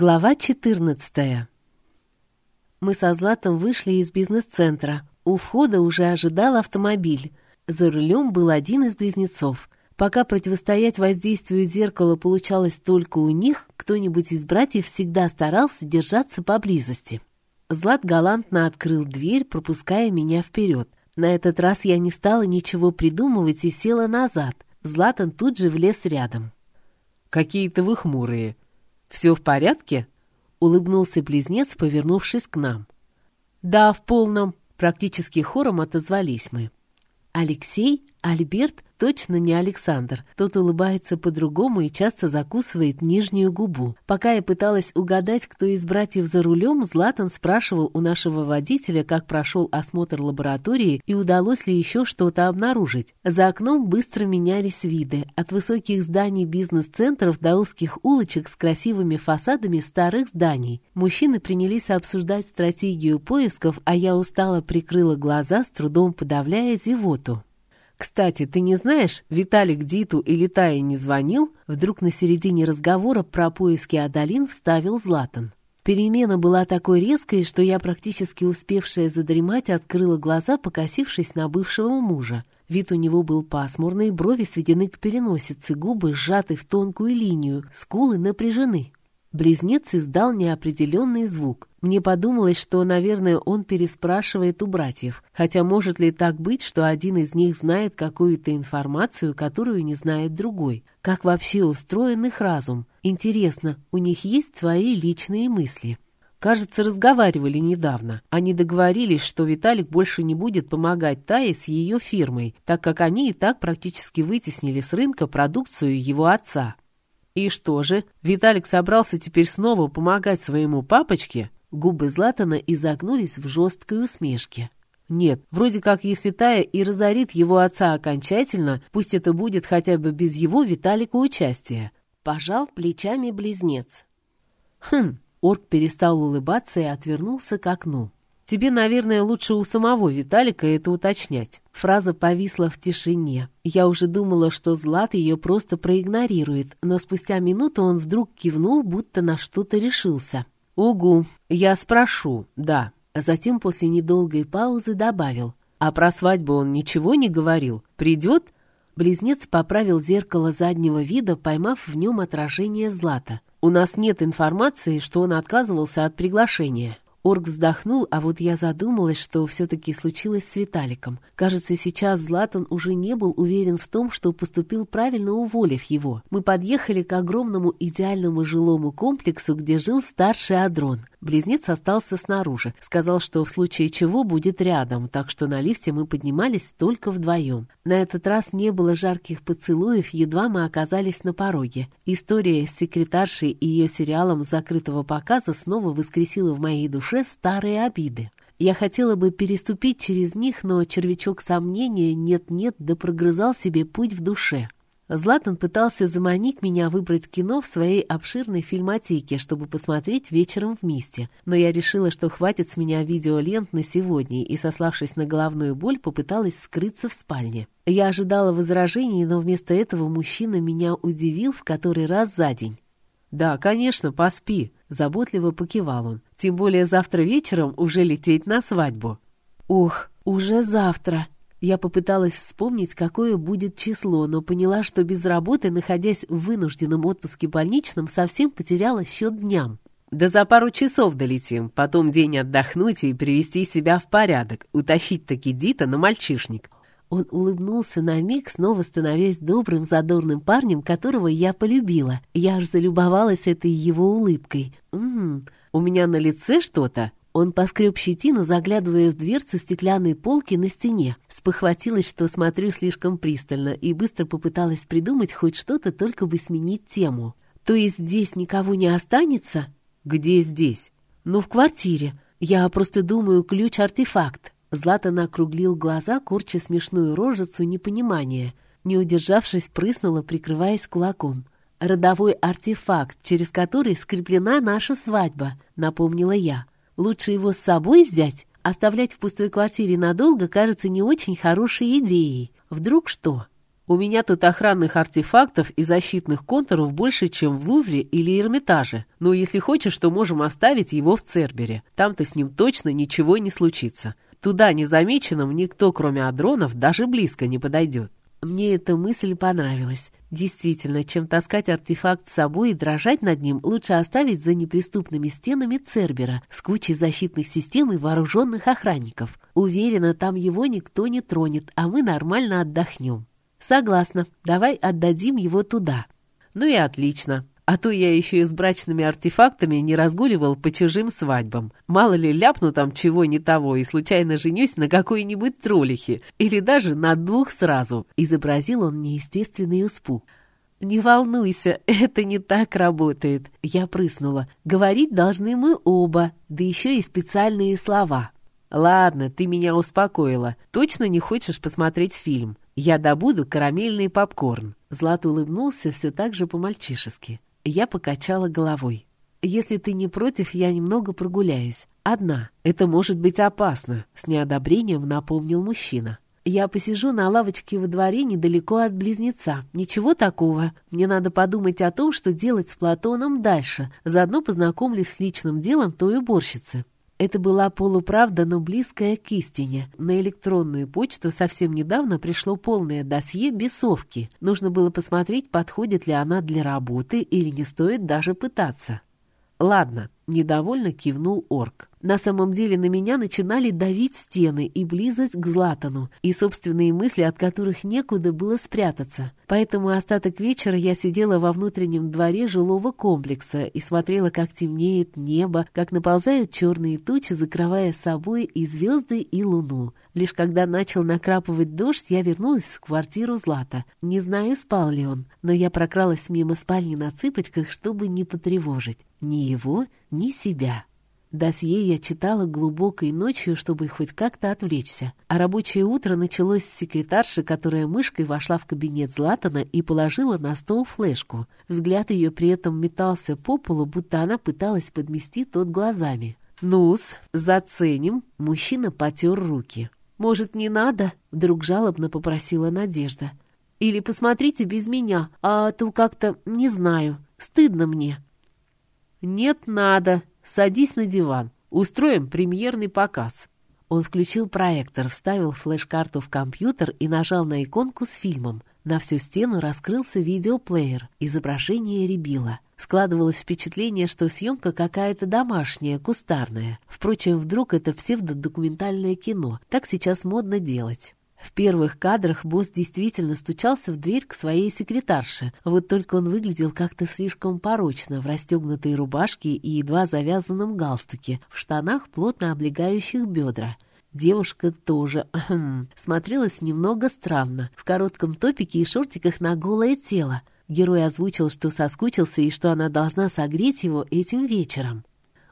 Глава 14 Мы со Златом вышли из бизнес-центра. У входа уже ожидал автомобиль. За рулем был один из близнецов. Пока противостоять воздействию зеркала получалось только у них, кто-нибудь из братьев всегда старался держаться поблизости. Злат галантно открыл дверь, пропуская меня вперед. На этот раз я не стала ничего придумывать и села назад. Златан тут же влез рядом. «Какие-то вы хмурые», «Все в порядке?» — улыбнулся близнец, повернувшись к нам. «Да, в полном», — практически хором отозвались мы. Алексей, Альберт точно не Александр. Тот улыбается по-другому и часто закусывает нижнюю губу. Пока я пыталась угадать, кто из братьев за рулем, Златан спрашивал у нашего водителя, как прошел осмотр лаборатории и удалось ли еще что-то обнаружить. За окном быстро менялись виды. От высоких зданий бизнес-центров до узких улочек с красивыми фасадами старых зданий. Мужчины принялись обсуждать стратегию поисков, а я устало прикрыла глаза, с трудом подавляя зевоту. «Кстати, ты не знаешь, Виталик Диту или Тае не звонил?» Вдруг на середине разговора про поиски Адалин вставил Златан. Перемена была такой резкой, что я, практически успевшая задремать, открыла глаза, покосившись на бывшего мужа. Вид у него был пасмурный, брови сведены к переносице, губы сжаты в тонкую линию, скулы напряжены. Близнец издал неопределенный звук. Мне подумалось, что, наверное, он переспрашивает у братьев. Хотя может ли так быть, что один из них знает какую-то информацию, которую не знает другой? Как вообще устроен их разум? Интересно, у них есть свои личные мысли? Кажется, разговаривали недавно. Они договорились, что Виталик больше не будет помогать Тае с ее фирмой, так как они и так практически вытеснили с рынка продукцию его отца. И что же, Виталик собрался теперь снова помогать своему папочке? Губы Златана изогнулись в жесткой усмешке. Нет, вроде как если Тая и разорит его отца окончательно, пусть это будет хотя бы без его Виталика участия. Пожал плечами близнец. Хм, орк перестал улыбаться и отвернулся к окну. Тебе, наверное, лучше у самого Виталика это уточнять. Фраза повисла в тишине. Я уже думала, что Злат ее просто проигнорирует, но спустя минуту он вдруг кивнул, будто на что-то решился. «Угу, я спрошу, да». Затем после недолгой паузы добавил. «А про свадьбу он ничего не говорил? Придет?» Близнец поправил зеркало заднего вида, поймав в нем отражение Злата. «У нас нет информации, что он отказывался от приглашения». Орг вздохнул, а вот я задумалась, что все-таки случилось с Виталиком. Кажется, сейчас Златан уже не был уверен в том, что поступил правильно, уволив его. Мы подъехали к огромному идеальному жилому комплексу, где жил старший Адрон. Близнец остался снаружи. Сказал, что в случае чего будет рядом, так что на лифте мы поднимались только вдвоем. На этот раз не было жарких поцелуев, едва мы оказались на пороге. История с секретаршей и ее сериалом закрытого показа снова воскресила в моей душе старые обиды. Я хотела бы переступить через них, но червячок сомнения нет-нет да прогрызал себе путь в душе. Златан пытался заманить меня выбрать кино в своей обширной фильмотеке, чтобы посмотреть вечером вместе. Но я решила, что хватит с меня видеолент на сегодня, и, сославшись на головную боль, попыталась скрыться в спальне. Я ожидала возражений, но вместо этого мужчина меня удивил в который раз за день. «Да, конечно, поспи», — заботливо покивал он. «Тем более завтра вечером уже лететь на свадьбу». «Ух, уже завтра», я попыталась вспомнить, какое будет число, но поняла, что без работы, находясь в вынужденном отпуске больничном, совсем потеряла счет дням. «Да за пару часов долетим, потом день отдохнуть и привести себя в порядок, утащить таки Дита на мальчишник». Он улыбнулся на миг, снова становясь добрым, задорным парнем, которого я полюбила. Я аж залюбовалась этой его улыбкой. «Ммм, у меня на лице что-то?» Он поскреб щетину, заглядывая в дверцу стеклянной полки на стене. Спохватилась, что смотрю слишком пристально, и быстро попыталась придумать хоть что-то, только бы сменить тему. «То есть здесь никого не останется?» «Где здесь?» «Ну, в квартире. Я просто думаю, ключ-артефакт». Златан округлил глаза, корча смешную рожицу непонимания. Не удержавшись, прыснула, прикрываясь кулаком. «Родовой артефакт, через который скреплена наша свадьба», — напомнила я. Лучше его с собой взять. Оставлять в пустой квартире надолго кажется не очень хорошей идеей. Вдруг что? У меня тут охранных артефактов и защитных контуров больше, чем в Лувре или Эрмитаже. Но если хочешь, то можем оставить его в Цербере. Там-то с ним точно ничего не случится. Туда незамеченным никто, кроме адронов, даже близко не подойдет. Мне эта мысль понравилась. Действительно, чем таскать артефакт с собой и дрожать над ним, лучше оставить за неприступными стенами Цербера с кучей защитных систем и вооруженных охранников. Уверена, там его никто не тронет, а мы нормально отдохнем. Согласна, давай отдадим его туда. Ну и отлично. А то я еще и с брачными артефактами не разгуливал по чужим свадьбам. Мало ли ляпну там чего не того и случайно женюсь на какой-нибудь троллихе. Или даже на двух сразу. Изобразил он неестественный испуг. «Не волнуйся, это не так работает». Я прыснула. «Говорить должны мы оба, да еще и специальные слова». «Ладно, ты меня успокоила. Точно не хочешь посмотреть фильм? Я добуду карамельный попкорн». Злат улыбнулся все так же по-мальчишески. Я покачала головой. «Если ты не против, я немного прогуляюсь. Одна. Это может быть опасно», — с неодобрением напомнил мужчина. «Я посижу на лавочке во дворе недалеко от близнеца. Ничего такого. Мне надо подумать о том, что делать с Платоном дальше. Заодно познакомлюсь с личным делом той уборщицы. Это была полуправда, но близкая к истине. На электронную почту совсем недавно пришло полное досье бесовки. Нужно было посмотреть, подходит ли она для работы или не стоит даже пытаться. «Ладно», — недовольно кивнул орк. На самом деле на меня начинали давить стены и близость к Златану, и собственные мысли, от которых некуда было спрятаться. Поэтому остаток вечера я сидела во внутреннем дворе жилого комплекса и смотрела, как темнеет небо, как наползают черные тучи, закрывая собой и звезды, и луну. Лишь когда начал накрапывать дождь, я вернулась в квартиру Злата. Не знаю, спал ли он, но я прокралась мимо спальни на цыпочках, чтобы не потревожить ни его, ни себя. Досье я читала глубокой ночью, чтобы хоть как-то отвлечься. А рабочее утро началось с секретарши, которая мышкой вошла в кабинет Златана и положила на стол флешку. Взгляд ее при этом метался по полу, будто она пыталась подмести тот глазами. «Ну-с, заценим!» Мужчина потер руки. «Может, не надо?» — вдруг жалобно попросила Надежда. «Или посмотрите без меня, а то как-то, не знаю, стыдно мне». «Нет, надо», Садись на диван. Устроим премьерный показ». Он включил проектор, вставил флеш-карту в компьютер и нажал на иконку с фильмом. На всю стену раскрылся видеоплеер. Изображение рябило. Складывалось впечатление, что съемка какая-то домашняя, кустарная. Впрочем, вдруг это псевдодокументальное кино. Так сейчас модно делать. В первых кадрах босс действительно стучался в дверь к своей секретарше, вот только он выглядел как-то слишком порочно в расстегнутой рубашке и едва завязанном галстуке, в штанах, плотно облегающих бедра. Девушка тоже смотрелась немного странно, в коротком топике и шортиках на голое тело. Герой озвучил, что соскучился и что она должна согреть его этим вечером.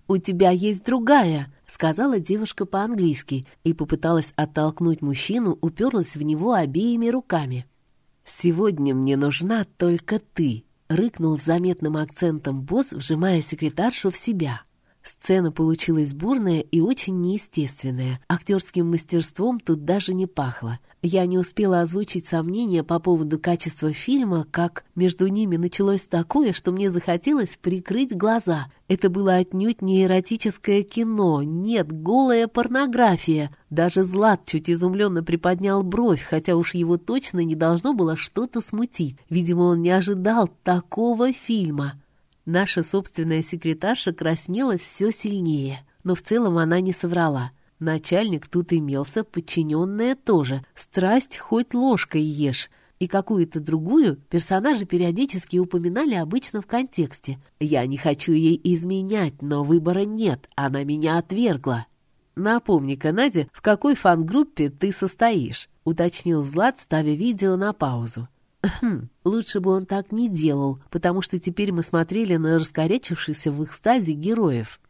«У тебя есть другая», — сказала девушка по-английски и попыталась оттолкнуть мужчину, уперлась в него обеими руками. «Сегодня мне нужна только ты», — рыкнул с заметным акцентом босс, вжимая секретаршу в себя. Сцена получилась бурная и очень неестественная. Актерским мастерством тут даже не пахло. Я не успела озвучить сомнения по поводу качества фильма, как между ними началось такое, что мне захотелось прикрыть глаза. Это было отнюдь не эротическое кино, нет, голая порнография. Даже Злат чуть изумленно приподнял бровь, хотя уж его точно не должно было что-то смутить. Видимо, он не ожидал такого фильма. Наша собственная секретарша краснела все сильнее, но в целом она не соврала. Начальник тут имелся, подчиненная тоже. Страсть хоть ложкой ешь. И какую-то другую персонажи периодически упоминали обычно в контексте. «Я не хочу ей изменять, но выбора нет, она меня отвергла». «Напомни-ка, Надя, в какой фан-группе ты состоишь?» — уточнил Злат, ставя видео на паузу. Хм, лучше бы он так не делал, потому что теперь мы смотрели на раскорячившихся в экстазе героев.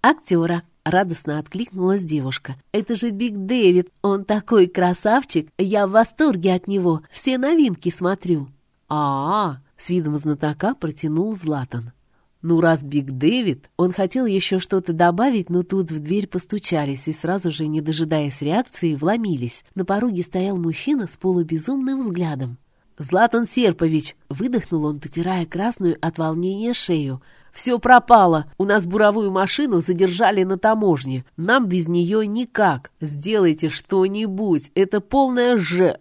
«Актера!» — радостно откликнулась девушка. «Это же Биг Дэвид! Он такой красавчик! Я в восторге от него! Все новинки смотрю!» «А-а!» — с видом знатока протянул Златан. Ну, раз Биг Дэвид, он хотел еще что-то добавить, но тут в дверь постучались и сразу же, не дожидаясь реакции, вломились. На пороге стоял мужчина с полубезумным взглядом. «Златан Серпович!» — выдохнул он, потирая красную от волнения шею. «Все пропало! У нас буровую машину задержали на таможне. Нам без нее никак. Сделайте что-нибудь! Это полная ж...»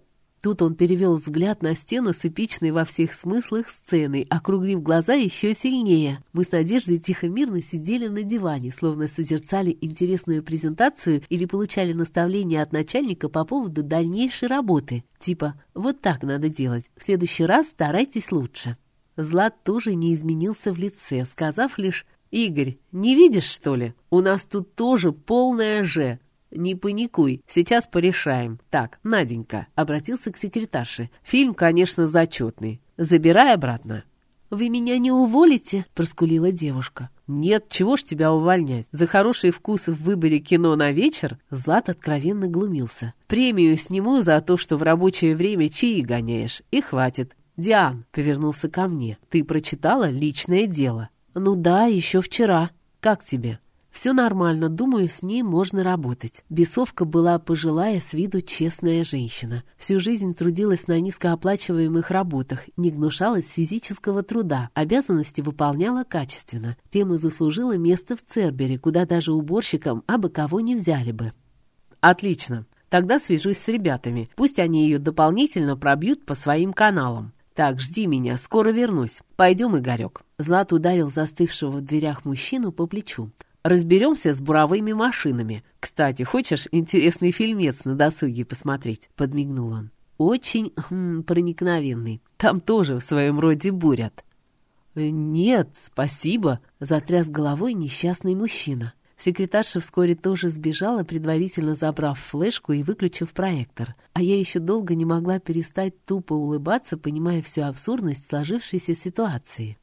Тут он перевел взгляд на стену с эпичной во всех смыслах сценой, округлив глаза еще сильнее. Мы с Надеждой тихо-мирно сидели на диване, словно созерцали интересную презентацию или получали наставления от начальника по поводу дальнейшей работы. Типа «вот так надо делать, в следующий раз старайтесь лучше». Злат тоже не изменился в лице, сказав лишь «Игорь, не видишь, что ли? У нас тут тоже полная «Ж». «Не паникуй, сейчас порешаем. Так, Наденька», — обратился к секретарше. «Фильм, конечно, зачетный. Забирай обратно». «Вы меня не уволите?» — проскулила девушка. «Нет, чего ж тебя увольнять? За хороший вкус в выборе кино на вечер?» Злат откровенно глумился. «Премию сниму за то, что в рабочее время чаи гоняешь. И хватит. Диан», — повернулся ко мне, — «ты прочитала личное дело?» «Ну да, еще вчера. Как тебе?» Все нормально, думаю, с ней можно работать. Бесовка была пожилая, с виду честная женщина. Всю жизнь трудилась на низкооплачиваемых работах, не гнушалась физического труда, обязанности выполняла качественно. Тем и заслужила место в Цербере, куда даже уборщикам абы кого не взяли бы. «Отлично. Тогда свяжусь с ребятами. Пусть они ее дополнительно пробьют по своим каналам. «Так, жди меня, скоро вернусь. Пойдем, Игорек». Злат ударил застывшего в дверях мужчину по плечу. Разберемся с буровыми машинами. Кстати, хочешь интересный фильмец на досуге посмотреть?» — подмигнул он. «Очень хм, проникновенный. Там тоже в своем роде бурят». «Э, «Нет, спасибо», — затряс головой несчастный мужчина. Секретарша вскоре тоже сбежала, предварительно забрав флешку и выключив проектор. А я еще долго не могла перестать тупо улыбаться, понимая всю абсурдность сложившейся ситуации.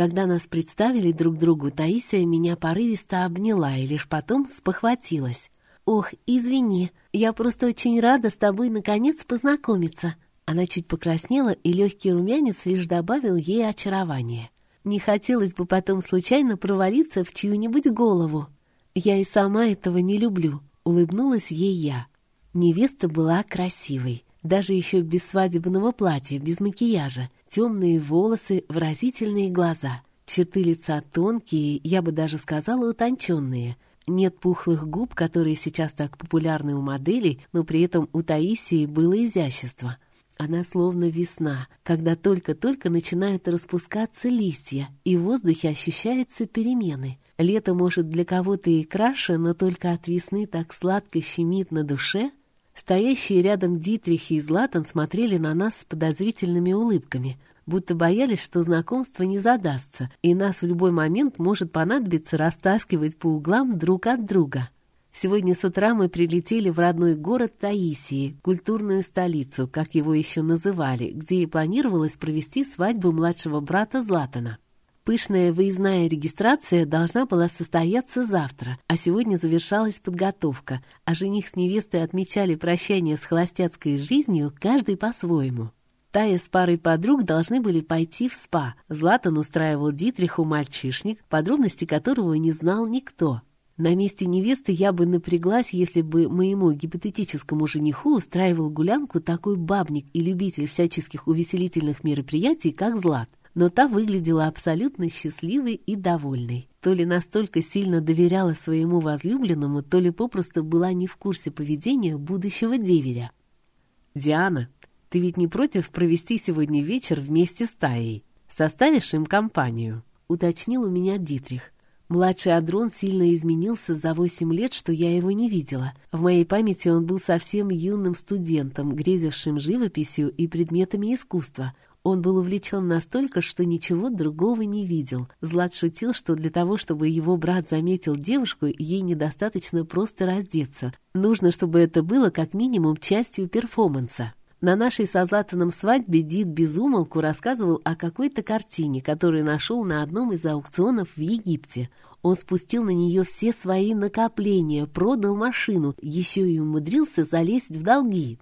Когда нас представили друг другу, Таисия меня порывисто обняла и лишь потом спохватилась. «Ох, извини, я просто очень рада с тобой наконец познакомиться». Она чуть покраснела, и легкий румянец лишь добавил ей очарование. Не хотелось бы потом случайно провалиться в чью-нибудь голову. Я и сама этого не люблю, улыбнулась ей я. Невеста была красивой, даже еще без свадебного платья, без макияжа. Темные волосы, выразительные глаза. Черты лица тонкие, я бы даже сказала утонченные. Нет пухлых губ, которые сейчас так популярны у моделей, но при этом у Таисии было изящество. Она словно весна, когда только-только начинают распускаться листья, и в воздухе ощущаются перемены. Лето, может, для кого-то и краше, но только от весны так сладко щемит на душе — Стоящие рядом Дитрих и Златан смотрели на нас с подозрительными улыбками, будто боялись, что знакомство не задастся, и нас в любой момент может понадобиться растаскивать по углам друг от друга. Сегодня с утра мы прилетели в родной город Таисии, культурную столицу, как его еще называли, где и планировалось провести свадьбу младшего брата Златана. Пышная выездная регистрация должна была состояться завтра, а сегодня завершалась подготовка, а жених с невестой отмечали прощание с холостяцкой жизнью, каждый по-своему. Тая с парой подруг должны были пойти в спа. Златан устраивал Дитриху мальчишник, подробности которого не знал никто. На месте невесты я бы напряглась, если бы моему гипотетическому жениху устраивал гулянку такой бабник и любитель всяческих увеселительных мероприятий, как Злат но та выглядела абсолютно счастливой и довольной. То ли настолько сильно доверяла своему возлюбленному, то ли попросту была не в курсе поведения будущего деверя. «Диана, ты ведь не против провести сегодня вечер вместе с Таей? Составишь им компанию?» — уточнил у меня Дитрих. Младший Адрон сильно изменился за восемь лет, что я его не видела. В моей памяти он был совсем юным студентом, грезившим живописью и предметами искусства. Он был увлечен настолько, что ничего другого не видел. Злат шутил, что для того, чтобы его брат заметил девушку, ей недостаточно просто раздеться. Нужно, чтобы это было как минимум частью перформанса. На нашей со Златаном свадьбе Дид безумолку рассказывал о какой-то картине, которую нашел на одном из аукционов в Египте. Он спустил на нее все свои накопления, продал машину, еще и умудрился залезть в долги.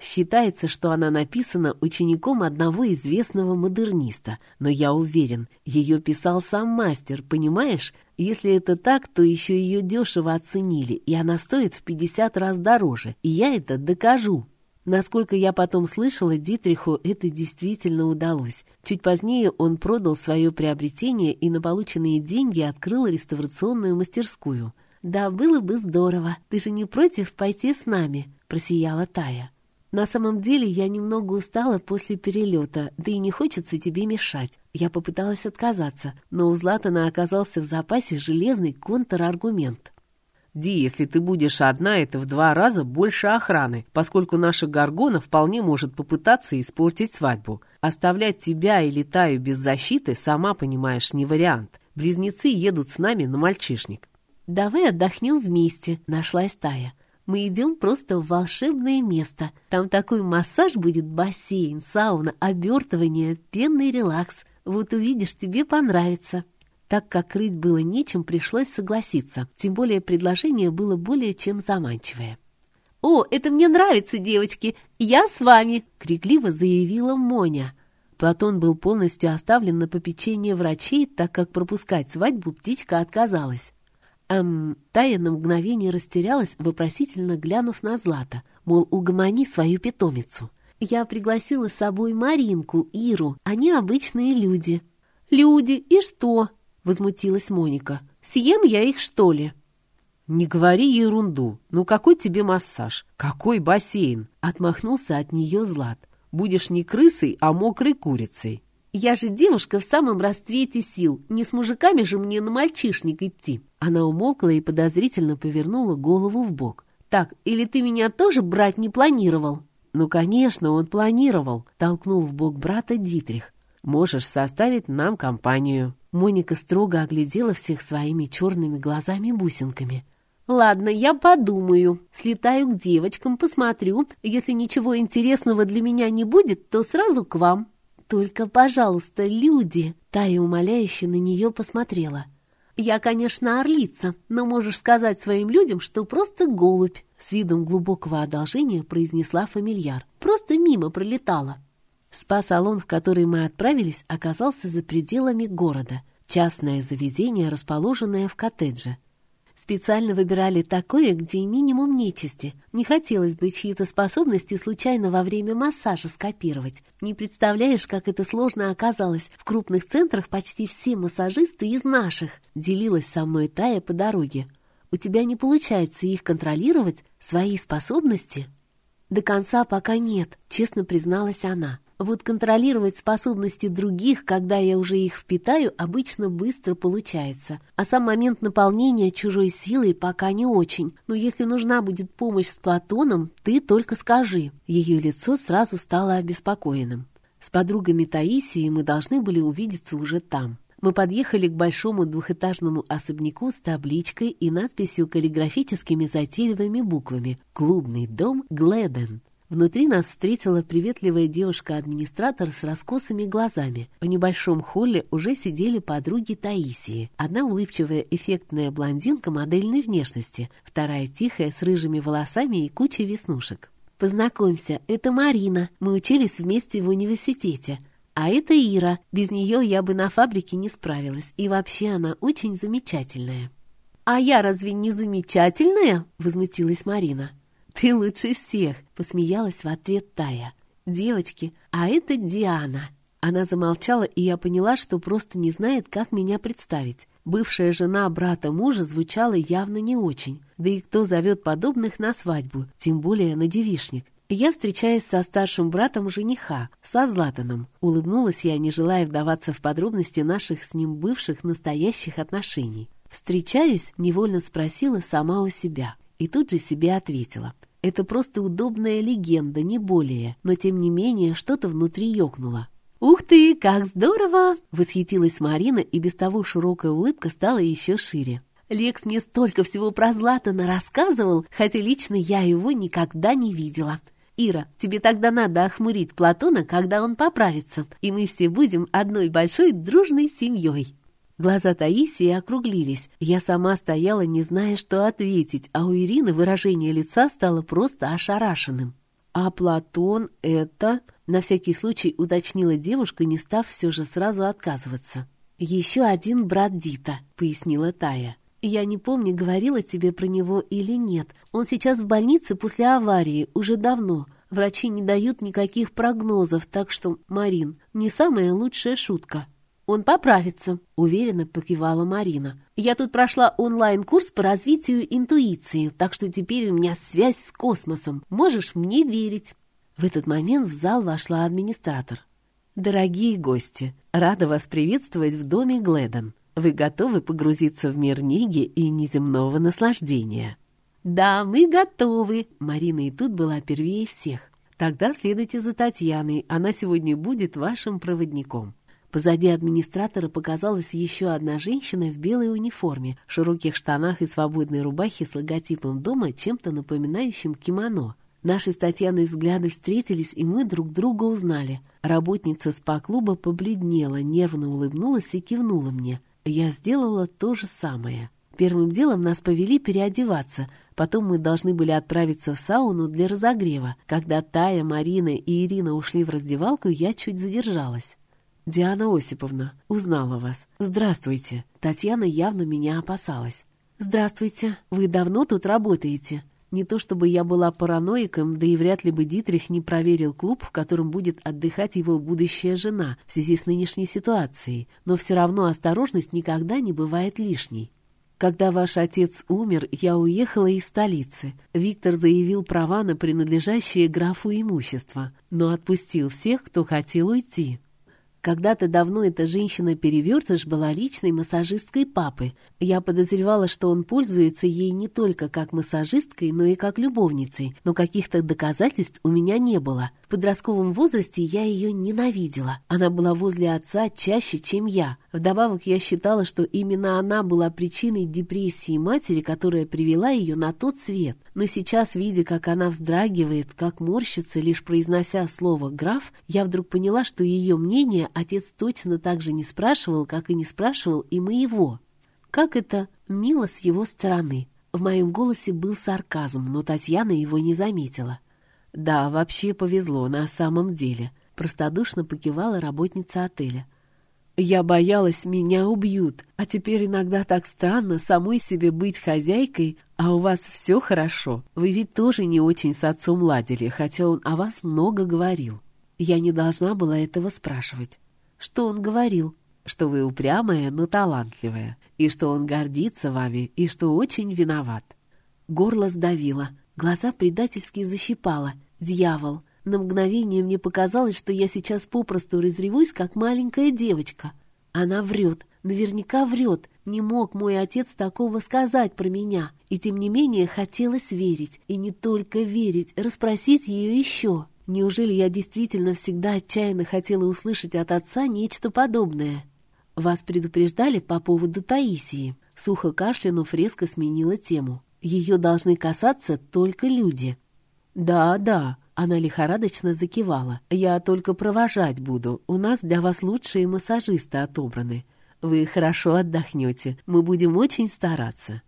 Считается, что она написана учеником одного известного модерниста, но я уверен, ее писал сам мастер, понимаешь? Если это так, то еще ее дешево оценили, и она стоит в 50 раз дороже, и я это докажу. Насколько я потом слышала, Дитриху это действительно удалось. Чуть позднее он продал свое приобретение и на полученные деньги открыл реставрационную мастерскую. «Да, было бы здорово. Ты же не против пойти с нами?» — просияла Тая. «На самом деле я немного устала после перелета, да и не хочется тебе мешать». Я попыталась отказаться, но у Златана оказался в запасе железный контраргумент. Ди, если ты будешь одна, это в два раза больше охраны, поскольку наша Гаргона вполне может попытаться испортить свадьбу. Оставлять тебя или Таю без защиты, сама понимаешь, не вариант. Близнецы едут с нами на мальчишник. «Давай отдохнем вместе», — нашлась Тая. «Мы идем просто в волшебное место. Там такой массаж будет, бассейн, сауна, обертывание, пенный релакс. Вот увидишь, тебе понравится». Так как крыть было нечем, пришлось согласиться, тем более предложение было более чем заманчивое. «О, это мне нравится, девочки! Я с вами!» — крикливо заявила Моня. Платон был полностью оставлен на попечение врачей, так как пропускать свадьбу птичка отказалась. Эм, Тая на мгновение растерялась, вопросительно глянув на Злата, мол, угомони свою питомицу. Я пригласила с собой Маринку, Иру, они обычные люди. «Люди, и что?» — возмутилась Моника. «Съем я их, что ли?» «Не говори ерунду. Ну какой тебе массаж? Какой бассейн?» Отмахнулся от нее Злат. «Будешь не крысой, а мокрой курицей». «Я же девушка в самом расцвете сил. Не с мужиками же мне на мальчишник идти». Она умолкла и подозрительно повернула голову в бок. «Так, или ты меня тоже брать не планировал?» «Ну, конечно, он планировал», — толкнул в бок брата Дитрих. «Можешь составить нам компанию». Моника строго оглядела всех своими черными глазами-бусинками. «Ладно, я подумаю. Слетаю к девочкам, посмотрю. Если ничего интересного для меня не будет, то сразу к вам». «Только, пожалуйста, люди!» Тая умоляюще на нее посмотрела. «Я, конечно, орлица, но можешь сказать своим людям, что просто голубь», с видом глубокого одолжения произнесла фамильяр. «Просто мимо пролетала». Спа-салон, в который мы отправились, оказался за пределами города. Частное заведение, расположенное в коттедже. Специально выбирали такое, где минимум нечисти. Не хотелось бы чьи-то способности случайно во время массажа скопировать. Не представляешь, как это сложно оказалось. В крупных центрах почти все массажисты из наших. Делилась со мной Тая по дороге. У тебя не получается их контролировать, свои способности? До конца пока нет, честно призналась она. Вот контролировать способности других, когда я уже их впитаю, обычно быстро получается. А сам момент наполнения чужой силой пока не очень. Но если нужна будет помощь с Платоном, ты только скажи. Ее лицо сразу стало обеспокоенным. С подругами Таисии мы должны были увидеться уже там. Мы подъехали к большому двухэтажному особняку с табличкой и надписью каллиграфическими затейливыми буквами «Клубный дом Гледен». Внутри нас встретила приветливая девушка-администратор с раскосыми глазами. В небольшом холле уже сидели подруги Таисии. Одна улыбчивая эффектная блондинка модельной внешности, вторая тихая с рыжими волосами и кучей веснушек. «Познакомься, это Марина. Мы учились вместе в университете. А это Ира. Без нее я бы на фабрике не справилась. И вообще она очень замечательная». «А я разве не замечательная?» — возмутилась Марина. «Ты лучше всех!» — посмеялась в ответ Тая. «Девочки, а это Диана!» Она замолчала, и я поняла, что просто не знает, как меня представить. Бывшая жена брата мужа звучала явно не очень. Да и кто зовет подобных на свадьбу, тем более на девишник. Я встречаюсь со старшим братом жениха, со Златаном. Улыбнулась я, не желая вдаваться в подробности наших с ним бывших настоящих отношений. «Встречаюсь?» — невольно спросила сама у себя. И тут же себе ответила. Это просто удобная легенда, не более, но тем не менее что-то внутри ёкнуло. «Ух ты, как здорово!» — восхитилась Марина, и без того широкая улыбка стала еще шире. «Лекс мне столько всего про Златана рассказывал, хотя лично я его никогда не видела. Ира, тебе тогда надо охмурить Платона, когда он поправится, и мы все будем одной большой дружной семьей». Глаза Таисии округлились. Я сама стояла, не зная, что ответить, а у Ирины выражение лица стало просто ошарашенным. «А Платон — это...» — на всякий случай уточнила девушка, не став все же сразу отказываться. «Еще один брат Дита», — пояснила Тая. «Я не помню, говорила тебе про него или нет. Он сейчас в больнице после аварии, уже давно. Врачи не дают никаких прогнозов, так что, Марин, не самая лучшая шутка. Он поправится, уверенно покивала Марина. Я тут прошла онлайн-курс по развитию интуиции, так что теперь у меня связь с космосом. Можешь мне верить. В этот момент в зал вошла администратор. «Дорогие гости, рада вас приветствовать в доме Гледон. Вы готовы погрузиться в мир неги и неземного наслаждения?» «Да, мы готовы!» Марина и тут была первее всех. «Тогда следуйте за Татьяной, она сегодня будет вашим проводником». Позади администратора показалась еще одна женщина в белой униформе, широких штанах и свободной рубахе с логотипом дома, чем-то напоминающим кимоно. Наши с Татьяной взгляды встретились, и мы друг друга узнали. Работница спа-клуба побледнела, нервно улыбнулась и кивнула мне. Я сделала то же самое. Первым делом нас повели переодеваться, потом мы должны были отправиться в сауну для разогрева. Когда Тая, Марина и Ирина ушли в раздевалку, я чуть задержалась. «Диана Осиповна, узнала вас. Здравствуйте». Татьяна явно меня опасалась. «Здравствуйте. Вы давно тут работаете?» Не то чтобы я была параноиком, да и вряд ли бы Дитрих не проверил клуб, в котором будет отдыхать его будущая жена в связи с нынешней ситуацией, но все равно осторожность никогда не бывает лишней. Когда ваш отец умер, я уехала из столицы. Виктор заявил права на принадлежащее графу имущество, но отпустил всех, кто хотел уйти. Когда-то давно эта женщина-перевертыш была личной массажисткой папы. Я подозревала, что он пользуется ей не только как массажисткой, но и как любовницей, но каких-то доказательств у меня не было. В подростковом возрасте я ее ненавидела. Она была возле отца чаще, чем я. Вдобавок я считала, что именно она была причиной депрессии матери, которая привела ее на тот свет. Но сейчас, видя, как она вздрагивает, как морщится, лишь произнося слово «граф», я вдруг поняла, что ее мнение отец точно так же не спрашивал, как и не спрашивал и моего. Как это мило с его стороны. В моем голосе был сарказм, но Татьяна его не заметила. «Да, вообще повезло, на самом деле», — простодушно покивала работница отеля. «Я боялась, меня убьют, а теперь иногда так странно самой себе быть хозяйкой, а у вас все хорошо. Вы ведь тоже не очень с отцом ладили, хотя он о вас много говорил». Я не должна была этого спрашивать. Что он говорил? Что вы упрямая, но талантливая, и что он гордится вами, и что очень виноват. Горло сдавило, глаза предательски защипало. Дьявол! На мгновение мне показалось, что я сейчас попросту разревусь, как маленькая девочка. Она врет, наверняка врет. Не мог мой отец такого сказать про меня. И тем не менее хотелось верить. И не только верить, расспросить ее еще. Неужели я действительно всегда отчаянно хотела услышать от отца нечто подобное? Вас предупреждали по поводу Таисии. Сухо кашлянув резко сменила тему. Ее должны касаться только люди. Да, да, она лихорадочно закивала. Я только провожать буду. У нас для вас лучшие массажисты отобраны. Вы хорошо отдохнете. Мы будем очень стараться.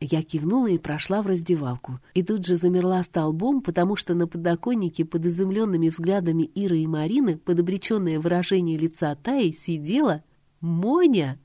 Я кивнула и прошла в раздевалку. И тут же замерла столбом, потому что на подоконнике под изумленными взглядами Иры и Марины под обреченное выражение лица Таи сидела Моня.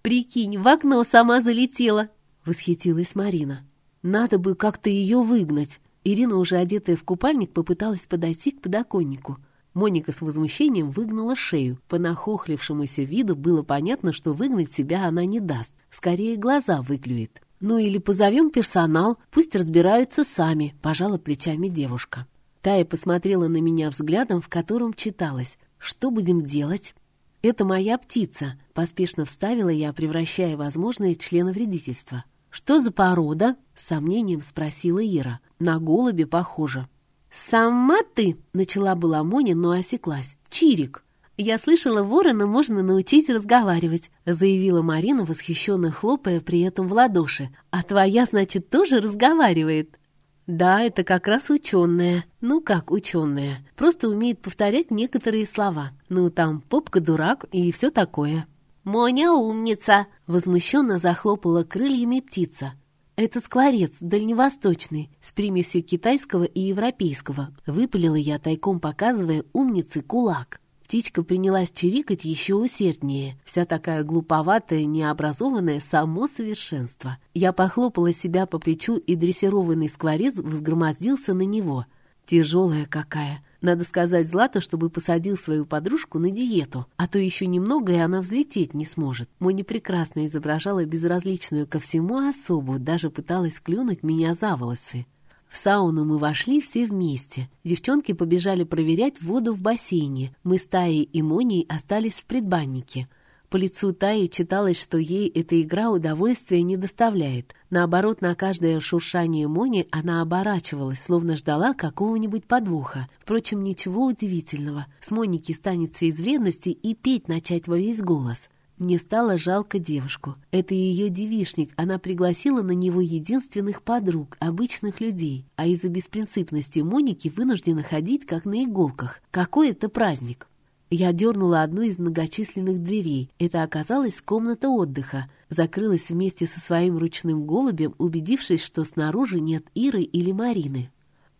«Прикинь, в окно сама залетела!» — восхитилась Марина. «Надо бы как-то ее выгнать!» Ирина, уже одетая в купальник, попыталась подойти к подоконнику. Моника с возмущением выгнула шею. По нахохлившемуся виду было понятно, что выгнать себя она не даст. Скорее, глаза выклюет. «Ну или позовем персонал, пусть разбираются сами», — пожала плечами девушка. Тая посмотрела на меня взглядом, в котором читалось «Что будем делать?» «Это моя птица», — поспешно вставила я, превращая возможные члены вредительства. «Что за порода?» — с сомнением спросила Ира. «На голубе похоже». «Сама ты!» — начала была Моня, но осеклась. «Чирик!» «Я слышала, ворона можно научить разговаривать», — заявила Марина, восхищенно хлопая при этом в ладоши. «А твоя, значит, тоже разговаривает?» «Да, это как раз ученая. Ну как ученая? Просто умеет повторять некоторые слова. Ну там попка-дурак и все такое». «Моня умница!» — возмущенно захлопала крыльями птица. «Это скворец, дальневосточный, с примесью китайского и европейского», — выпалила я, тайком показывая умнице кулак. Птичка принялась чирикать еще усерднее, вся такая глуповатая, необразованная, само совершенство. Я похлопала себя по плечу, и дрессированный скворец взгромоздился на него. Тяжелая какая. Надо сказать Злата, чтобы посадил свою подружку на диету, а то еще немного, и она взлететь не сможет. Моня прекрасно изображала безразличную ко всему особу, даже пыталась клюнуть меня за волосы. В сауну мы вошли все вместе. Девчонки побежали проверять воду в бассейне. Мы с Таей и Моней остались в предбаннике. По лицу Таи читалось, что ей эта игра удовольствия не доставляет. Наоборот, на каждое шуршание Мони она оборачивалась, словно ждала какого-нибудь подвоха. Впрочем, ничего удивительного. С Моники станется из вредности и петь начать во весь голос. Мне стало жалко девушку. Это ее девишник. Она пригласила на него единственных подруг, обычных людей. А из-за беспринципности Моники вынуждена ходить как на иголках. Какой это праздник! Я дернула одну из многочисленных дверей. Это оказалась комната отдыха. Закрылась вместе со своим ручным голубем, убедившись, что снаружи нет Иры или Марины.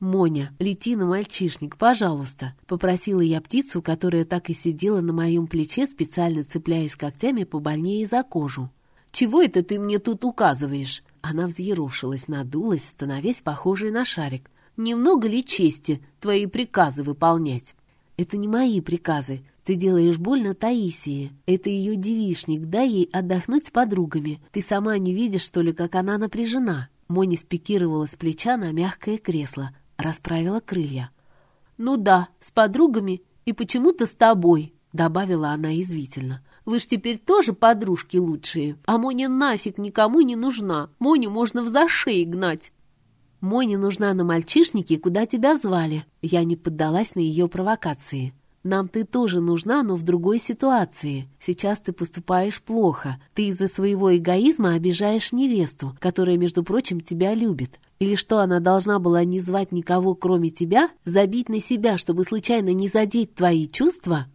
«Моня, лети на мальчишник, пожалуйста», — попросила я птицу, которая так и сидела на моем плече, специально цепляясь когтями побольнее за кожу. «Чего это ты мне тут указываешь?» Она взъерошилась, надулась, становясь похожей на шарик. «Немного ли чести твои приказы выполнять?» Это не мои приказы. Ты делаешь больно Таисии. Это ее девишник. Дай ей отдохнуть с подругами. Ты сама не видишь, что ли, как она напряжена?» Мони спикировала с плеча на мягкое кресло, расправила крылья. «Ну да, с подругами и почему-то с тобой», — добавила она извительно. «Вы ж теперь тоже подружки лучшие, а Моня нафиг никому не нужна. Моню можно в зашей гнать». Моне нужна на мальчишнике, куда тебя звали. Я не поддалась на ее провокации. Нам ты тоже нужна, но в другой ситуации. Сейчас ты поступаешь плохо. Ты из-за своего эгоизма обижаешь невесту, которая, между прочим, тебя любит. Или что, она должна была не звать никого, кроме тебя? Забить на себя, чтобы случайно не задеть твои чувства?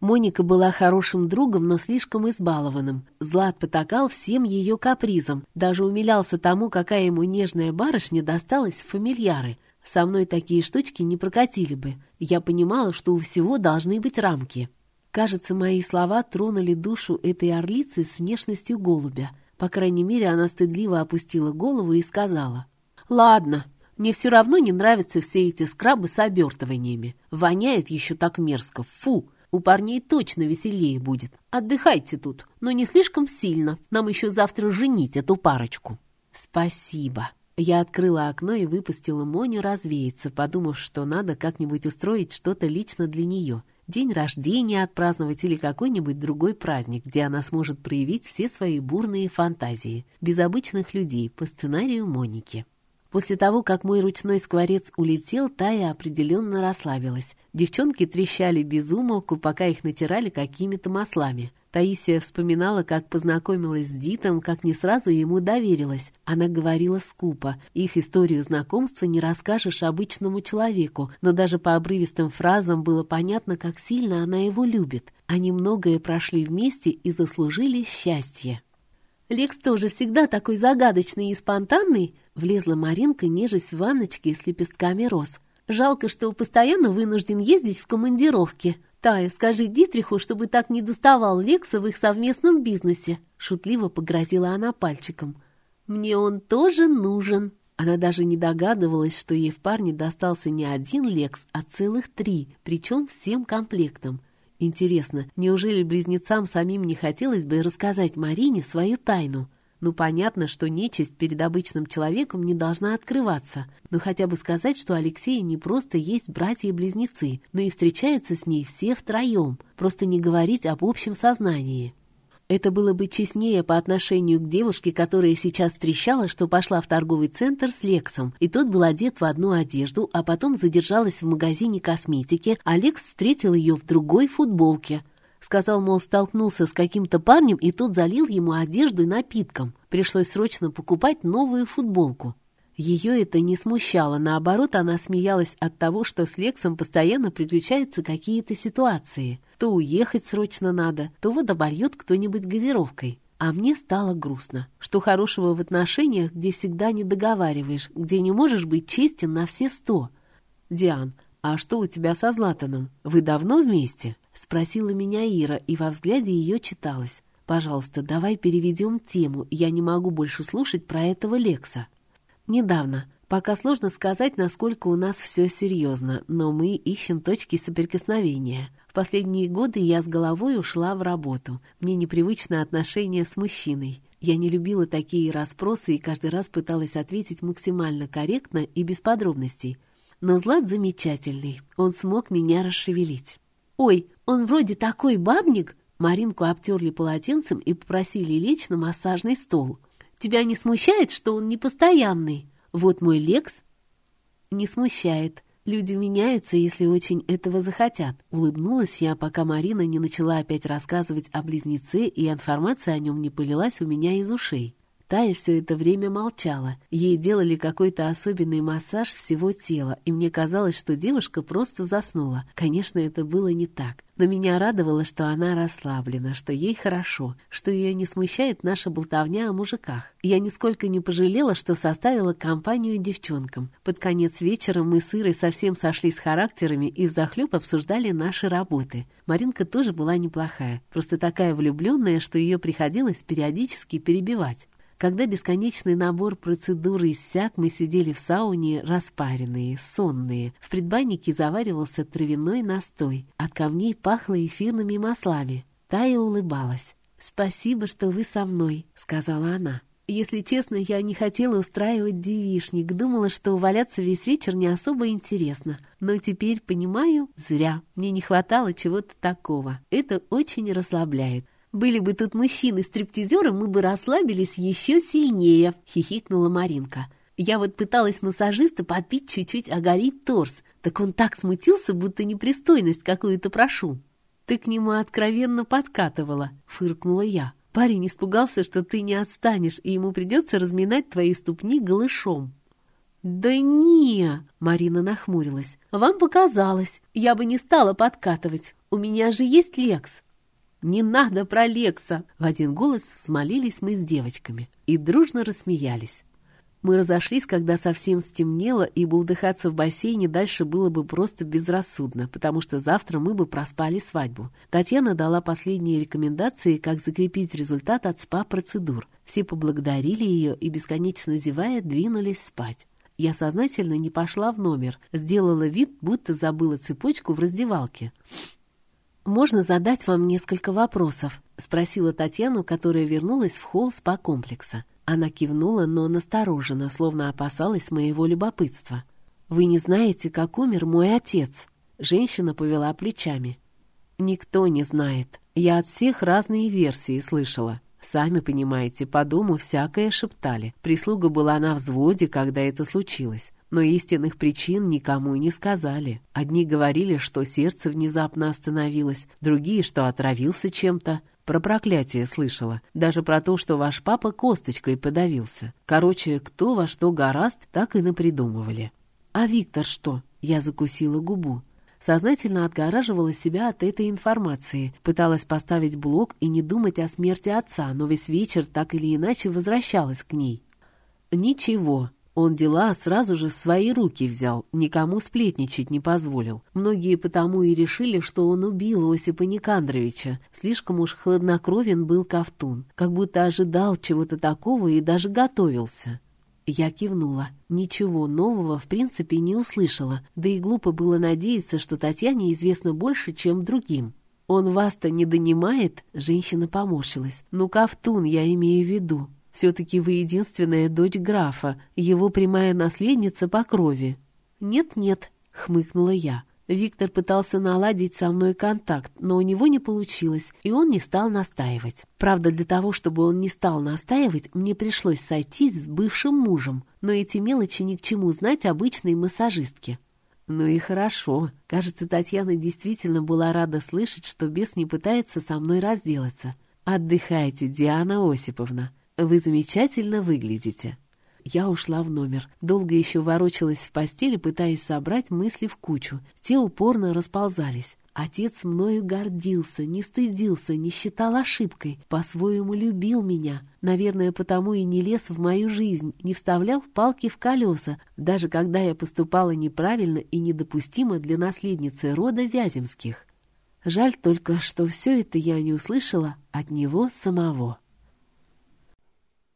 Моника была хорошим другом, но слишком избалованным. Злат потакал всем ее капризам, даже умилялся тому, какая ему нежная барышня досталась в фамильяры. Со мной такие штучки не прокатили бы. Я понимала, что у всего должны быть рамки. Кажется, мои слова тронули душу этой орлицы с внешностью голубя. По крайней мере, она стыдливо опустила голову и сказала. «Ладно, мне все равно не нравятся все эти скрабы с обертываниями. Воняет еще так мерзко. Фу!» У парней точно веселее будет. Отдыхайте тут, но не слишком сильно. Нам еще завтра женить эту парочку». «Спасибо». Я открыла окно и выпустила Моню развеяться, подумав, что надо как-нибудь устроить что-то лично для нее. День рождения отпраздновать или какой-нибудь другой праздник, где она сможет проявить все свои бурные фантазии, без обычных людей, по сценарию Моники. После того, как мой ручной скворец улетел, Тая определенно расслабилась. Девчонки трещали без умолку, пока их натирали какими-то маслами. Таисия вспоминала, как познакомилась с Дитом, как не сразу ему доверилась. Она говорила скупо. Их историю знакомства не расскажешь обычному человеку, но даже по обрывистым фразам было понятно, как сильно она его любит. Они многое прошли вместе и заслужили счастье. «Лекс тоже всегда такой загадочный и спонтанный», — влезла Маринка, нежесть в ванночке с лепестками роз. «Жалко, что постоянно вынужден ездить в командировке. Тая, скажи Дитриху, чтобы так не доставал Лекса в их совместном бизнесе», — шутливо погрозила она пальчиком. «Мне он тоже нужен». Она даже не догадывалась, что ей в парне достался не один Лекс, а целых три, причем всем комплектом. Интересно, неужели близнецам самим не хотелось бы рассказать Марине свою тайну? Ну, понятно, что нечисть перед обычным человеком не должна открываться, но хотя бы сказать, что Алексея не просто есть братья-близнецы, но и встречаются с ней все втроем, просто не говорить об общем сознании. Это было бы честнее по отношению к девушке, которая сейчас трещала, что пошла в торговый центр с Лексом, и тот был одет в одну одежду, а потом задержалась в магазине косметики, а Лекс встретил ее в другой футболке. Сказал, мол, столкнулся с каким-то парнем, и тот залил ему одежду и напитком. Пришлось срочно покупать новую футболку. Ее это не смущало, наоборот, она смеялась от того, что с Лексом постоянно приключаются какие-то ситуации. То уехать срочно надо, то вот обольет кто-нибудь газировкой. А мне стало грустно. Что хорошего в отношениях, где всегда не договариваешь, где не можешь быть честен на все сто? «Диан, а что у тебя со Златаном? Вы давно вместе?» Спросила меня Ира, и во взгляде ее читалось. «Пожалуйста, давай переведем тему, я не могу больше слушать про этого Лекса». «Недавно. Пока сложно сказать, насколько у нас все серьезно, но мы ищем точки соприкосновения. В последние годы я с головой ушла в работу. Мне непривычно отношение с мужчиной. Я не любила такие расспросы и каждый раз пыталась ответить максимально корректно и без подробностей. Но Злат замечательный, он смог меня расшевелить. «Ой, он вроде такой бабник!» Маринку обтерли полотенцем и попросили лечь на массажный стол. «Тебя не смущает, что он непостоянный?» Вот мой Лекс не смущает. Люди меняются, если очень этого захотят. Улыбнулась я, пока Марина не начала опять рассказывать о близнеце, и информация о нем не полилась у меня из ушей. Тая все это время молчала. Ей делали какой-то особенный массаж всего тела, и мне казалось, что девушка просто заснула. Конечно, это было не так. Но меня радовало, что она расслаблена, что ей хорошо, что ее не смущает наша болтовня о мужиках. Я нисколько не пожалела, что составила компанию девчонкам. Под конец вечера мы с Ирой совсем сошли с характерами и взахлеб обсуждали наши работы. Маринка тоже была неплохая, просто такая влюбленная, что ее приходилось периодически перебивать. Когда бесконечный набор процедур иссяк, мы сидели в сауне распаренные, сонные. В предбаннике заваривался травяной настой. От камней пахло эфирными маслами. Тая улыбалась. «Спасибо, что вы со мной», — сказала она. Если честно, я не хотела устраивать девишник, думала, что валяться весь вечер не особо интересно. Но теперь понимаю, зря. Мне не хватало чего-то такого. Это очень расслабляет. Были бы тут мужчины-стриптизеры, мы бы расслабились еще сильнее», — хихикнула Маринка. «Я вот пыталась массажиста попить чуть-чуть оголить торс, так он так смутился, будто непристойность какую-то прошу». «Ты к нему откровенно подкатывала», — фыркнула я. «Парень испугался, что ты не отстанешь, и ему придется разминать твои ступни голышом». «Да не!» — Марина нахмурилась. «Вам показалось. Я бы не стала подкатывать. У меня же есть Лекс. «Не надо про Лекса!» В один голос смолились мы с девочками и дружно рассмеялись. Мы разошлись, когда совсем стемнело, и булдыхаться в бассейне дальше было бы просто безрассудно, потому что завтра мы бы проспали свадьбу. Татьяна дала последние рекомендации, как закрепить результат от СПА-процедур. Все поблагодарили ее и, бесконечно зевая, двинулись спать. Я сознательно не пошла в номер, сделала вид, будто забыла цепочку в раздевалке. «Можно задать вам несколько вопросов?» — спросила Татьяну, которая вернулась в холл спа-комплекса. Она кивнула, но настороженно, словно опасалась моего любопытства. «Вы не знаете, как умер мой отец?» Женщина повела плечами. «Никто не знает. Я от всех разные версии слышала. Сами понимаете, по дому всякое шептали. Прислуга была на взводе, когда это случилось но истинных причин никому и не сказали. Одни говорили, что сердце внезапно остановилось, другие, что отравился чем-то. Про проклятие слышала. Даже про то, что ваш папа косточкой подавился. Короче, кто во что гораст, так и напридумывали. «А Виктор что?» Я закусила губу. Сознательно отгораживала себя от этой информации, пыталась поставить блок и не думать о смерти отца, но весь вечер так или иначе возвращалась к ней. «Ничего», он дела сразу же в свои руки взял, никому сплетничать не позволил. Многие потому и решили, что он убил Осипа Никандровича. Слишком уж хладнокровен был Ковтун, как будто ожидал чего-то такого и даже готовился. Я кивнула. Ничего нового в принципе не услышала, да и глупо было надеяться, что Татьяне известно больше, чем другим. «Он вас-то не донимает?» — женщина поморщилась. «Ну, Ковтун, я имею в виду. Все-таки вы единственная дочь графа, его прямая наследница по крови». «Нет-нет», — хмыкнула я. Виктор пытался наладить со мной контакт, но у него не получилось, и он не стал настаивать. Правда, для того, чтобы он не стал настаивать, мне пришлось сойтись с бывшим мужем, но эти мелочи ни к чему знать обычной массажистке. Ну и хорошо. Кажется, Татьяна действительно была рада слышать, что бес не пытается со мной разделаться. Отдыхайте, Диана Осиповна. «Вы замечательно выглядите». Я ушла в номер. Долго еще ворочалась в постели, пытаясь собрать мысли в кучу. Те упорно расползались. Отец мною гордился, не стыдился, не считал ошибкой, по-своему любил меня. Наверное, потому и не лез в мою жизнь, не вставлял палки в колеса, даже когда я поступала неправильно и недопустимо для наследницы рода Вяземских. Жаль только, что все это я не услышала от него самого.